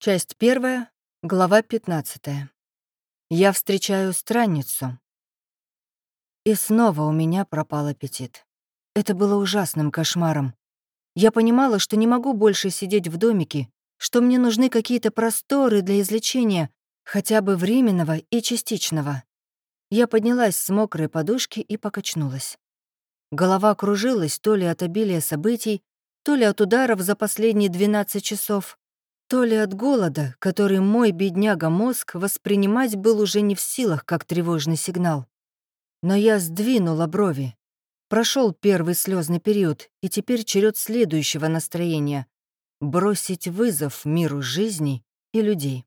Часть первая, глава 15. Я встречаю странницу. И снова у меня пропал аппетит. Это было ужасным кошмаром. Я понимала, что не могу больше сидеть в домике, что мне нужны какие-то просторы для излечения, хотя бы временного и частичного. Я поднялась с мокрой подушки и покачнулась. Голова кружилась то ли от обилия событий, то ли от ударов за последние 12 часов, то ли от голода, который мой бедняга-мозг воспринимать был уже не в силах, как тревожный сигнал. Но я сдвинула брови. Прошел первый слезный период, и теперь черед следующего настроения — бросить вызов миру жизни и людей.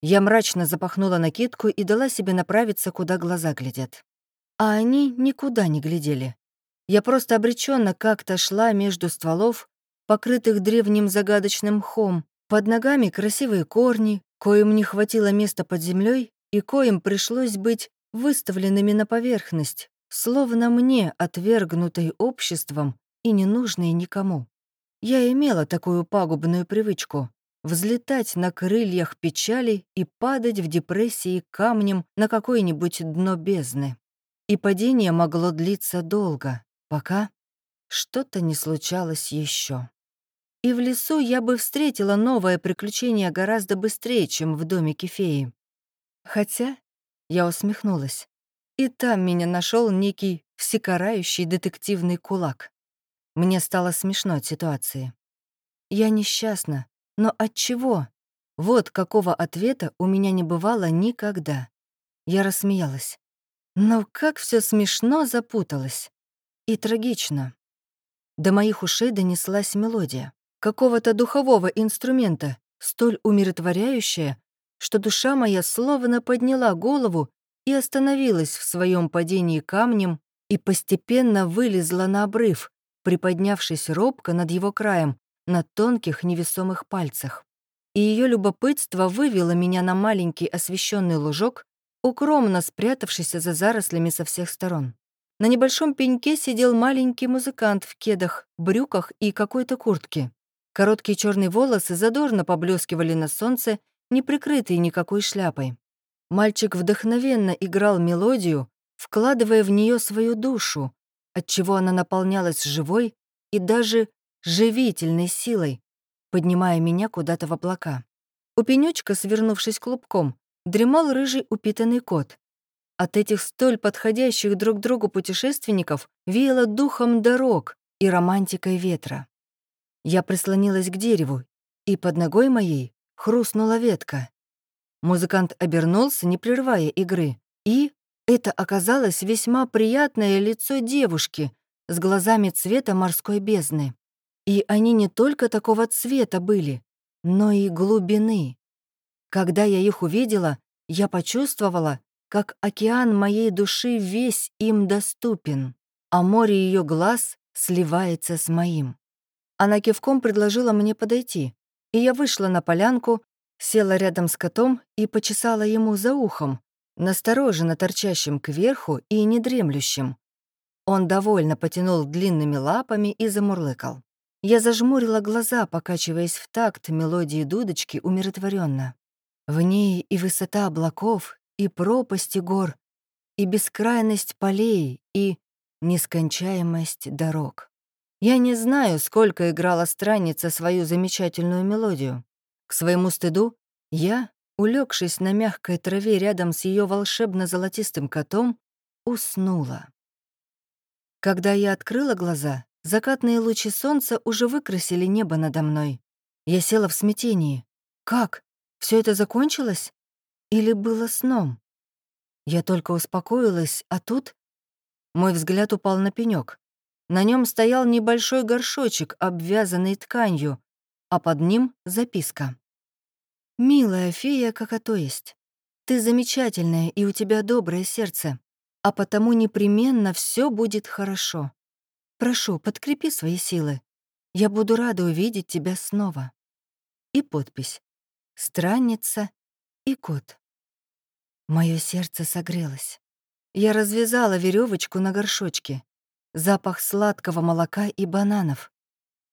Я мрачно запахнула накидку и дала себе направиться, куда глаза глядят. А они никуда не глядели. Я просто обреченно как-то шла между стволов, покрытых древним загадочным мхом, под ногами красивые корни, коим не хватило места под землей и коим пришлось быть выставленными на поверхность, словно мне, отвергнутой обществом и ненужной никому. Я имела такую пагубную привычку — взлетать на крыльях печали и падать в депрессии камнем на какое-нибудь дно бездны. И падение могло длиться долго, пока что-то не случалось еще. И в лесу я бы встретила новое приключение гораздо быстрее, чем в домике феи. Хотя я усмехнулась. И там меня нашел некий всекарающий детективный кулак. Мне стало смешно от ситуации. Я несчастна, но от чего? Вот какого ответа у меня не бывало никогда. Я рассмеялась. Но как все смешно запуталось. И трагично. До моих ушей донеслась мелодия какого-то духового инструмента, столь умиротворяющая, что душа моя словно подняла голову и остановилась в своем падении камнем и постепенно вылезла на обрыв, приподнявшись робко над его краем, на тонких невесомых пальцах. И ее любопытство вывело меня на маленький освещенный лужок, укромно спрятавшийся за зарослями со всех сторон. На небольшом пеньке сидел маленький музыкант в кедах, брюках и какой-то куртке. Короткие черные волосы задорно поблескивали на солнце, не прикрытые никакой шляпой. Мальчик вдохновенно играл мелодию, вкладывая в нее свою душу, отчего она наполнялась живой и даже живительной силой, поднимая меня куда-то в облака. У пенечка, свернувшись клубком, дремал рыжий упитанный кот. От этих столь подходящих друг другу путешественников веяло духом дорог и романтикой ветра. Я прислонилась к дереву, и под ногой моей хрустнула ветка. Музыкант обернулся, не прерывая игры, и это оказалось весьма приятное лицо девушки с глазами цвета морской бездны. И они не только такого цвета были, но и глубины. Когда я их увидела, я почувствовала, как океан моей души весь им доступен, а море ее глаз сливается с моим. Она кивком предложила мне подойти, и я вышла на полянку, села рядом с котом и почесала ему за ухом, настороженно торчащим кверху и недремлющим. Он довольно потянул длинными лапами и замурлыкал. Я зажмурила глаза, покачиваясь в такт мелодии дудочки умиротворенно. В ней и высота облаков, и пропасти гор, и бескрайность полей, и нескончаемость дорог. Я не знаю, сколько играла странница свою замечательную мелодию. К своему стыду я, улегшись на мягкой траве рядом с ее волшебно-золотистым котом, уснула. Когда я открыла глаза, закатные лучи солнца уже выкрасили небо надо мной. Я села в смятении. Как? Все это закончилось? Или было сном? Я только успокоилась, а тут... Мой взгляд упал на пенек. На нем стоял небольшой горшочек, обвязанный тканью, а под ним записка. «Милая фея, как то есть. Ты замечательная, и у тебя доброе сердце, а потому непременно все будет хорошо. Прошу, подкрепи свои силы. Я буду рада увидеть тебя снова». И подпись. «Странница и кот». Мое сердце согрелось. Я развязала веревочку на горшочке запах сладкого молока и бананов.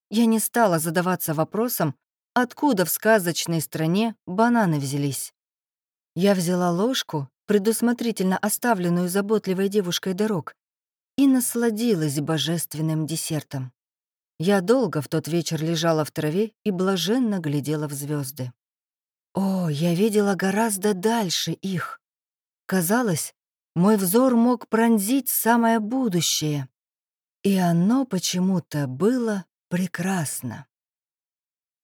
Я не стала задаваться вопросом, откуда в сказочной стране бананы взялись. Я взяла ложку, предусмотрительно оставленную заботливой девушкой дорог, и насладилась божественным десертом. Я долго в тот вечер лежала в траве и блаженно глядела в звезды. О, я видела гораздо дальше их. Казалось, мой взор мог пронзить самое будущее. И оно почему-то было прекрасно.